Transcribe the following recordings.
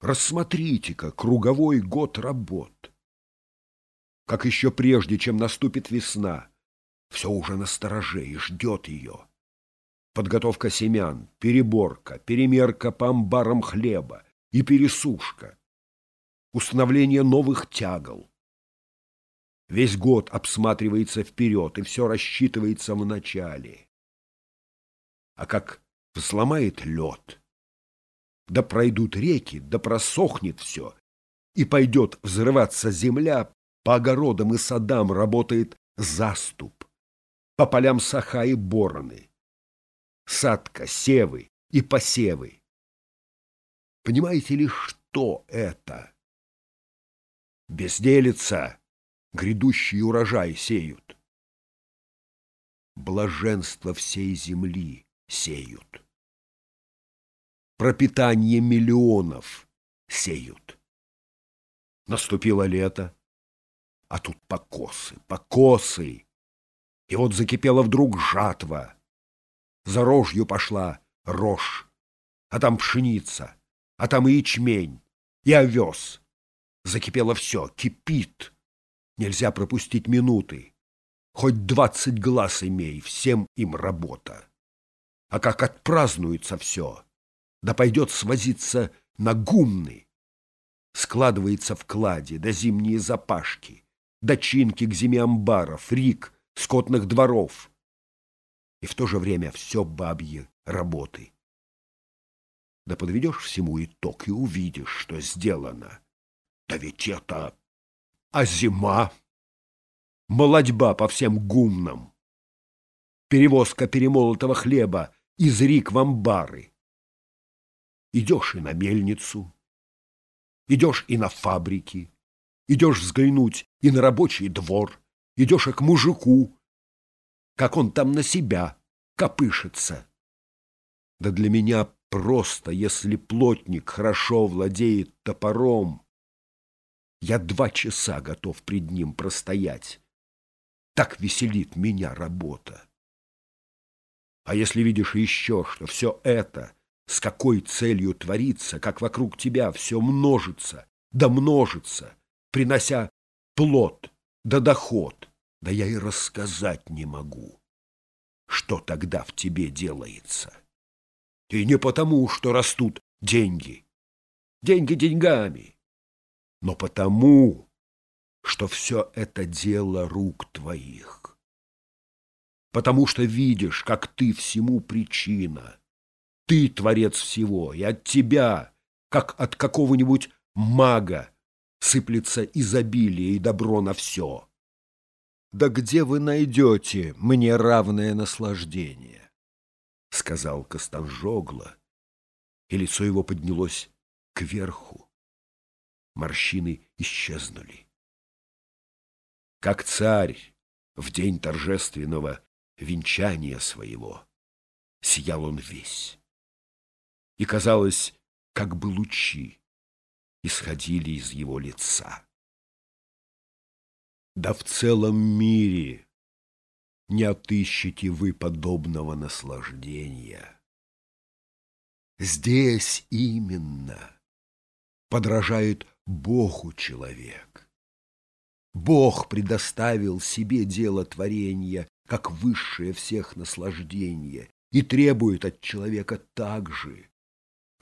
Рассмотрите-ка круговой год работ. Как еще прежде, чем наступит весна, все уже на стороже и ждет ее. Подготовка семян, переборка, перемерка по амбарам хлеба и пересушка, установление новых тягл. Весь год обсматривается вперед, и все рассчитывается в начале. А как взломает лед, да пройдут реки, да просохнет все, и пойдет взрываться земля, по огородам и садам работает заступ, по полям саха и бороны, садка, севы и посевы. Понимаете ли, что это? Безделица, грядущий урожай сеют. Блаженство всей земли сеют. Пропитание миллионов сеют. Наступило лето, а тут покосы, покосы. И вот закипела вдруг жатва. За рожью пошла рожь, а там пшеница, а там и ячмень, и овес. Закипело все, кипит. Нельзя пропустить минуты. Хоть двадцать глаз имей, всем им работа. А как отпразднуется все, да пойдет свозиться на гумны. Складывается в кладе, да зимние запашки, дочинки к зиме амбаров, рик, скотных дворов. И в то же время все бабье работы. Да подведешь всему итог и увидишь, что сделано. Да ведь это... А зима? Молодьба по всем гумнам. Перевозка перемолотого хлеба из рик в амбары. Идешь и на мельницу, идешь и на фабрики, идешь взглянуть и на рабочий двор, идешь и к мужику, как он там на себя копышется. Да для меня просто, если плотник хорошо владеет топором, я два часа готов пред ним простоять. Так веселит меня работа. А если видишь еще, что все это с какой целью творится, как вокруг тебя все множится, да множится, принося плод да доход, да я и рассказать не могу, что тогда в тебе делается. И не потому, что растут деньги. Деньги деньгами но потому, что все это дело рук твоих. Потому что видишь, как ты всему причина. Ты творец всего, и от тебя, как от какого-нибудь мага, сыплется изобилие и добро на все. «Да где вы найдете мне равное наслаждение?» — сказал Костанжогло, и лицо его поднялось кверху морщины исчезнули. Как царь в день торжественного венчания своего сиял он весь. И, казалось, как бы лучи исходили из его лица. Да в целом мире не отыщете вы подобного наслаждения. Здесь именно подражает Богу человек. Бог предоставил себе дело творения, как высшее всех наслаждение, и требует от человека также,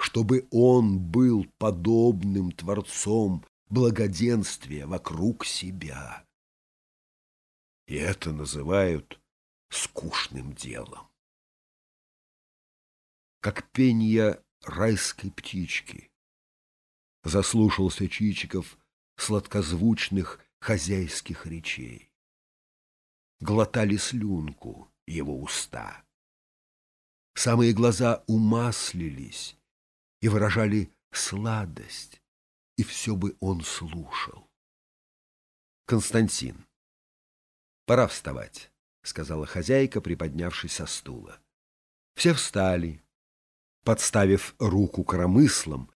чтобы он был подобным Творцом благоденствия вокруг себя. И это называют скучным делом. Как пение райской птички, заслушался Чичиков сладкозвучных хозяйских речей. Глотали слюнку его уста. Самые глаза умаслились и выражали сладость, и все бы он слушал. Константин. «Пора вставать», — сказала хозяйка, приподнявшись со стула. Все встали. Подставив руку коромыслом,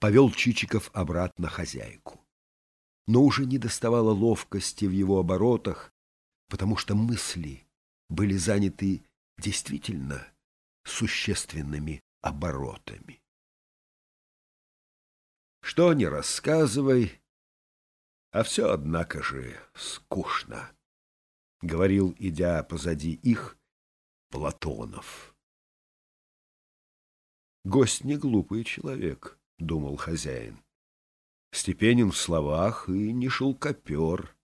повел Чичиков обратно хозяйку. Но уже не доставало ловкости в его оборотах, потому что мысли были заняты действительно существенными оборотами. Что не рассказывай, а все, однако же, скучно, — говорил, идя позади их, Платонов. Гость не глупый человек, — думал хозяин. Степенен в словах и не шелкопер.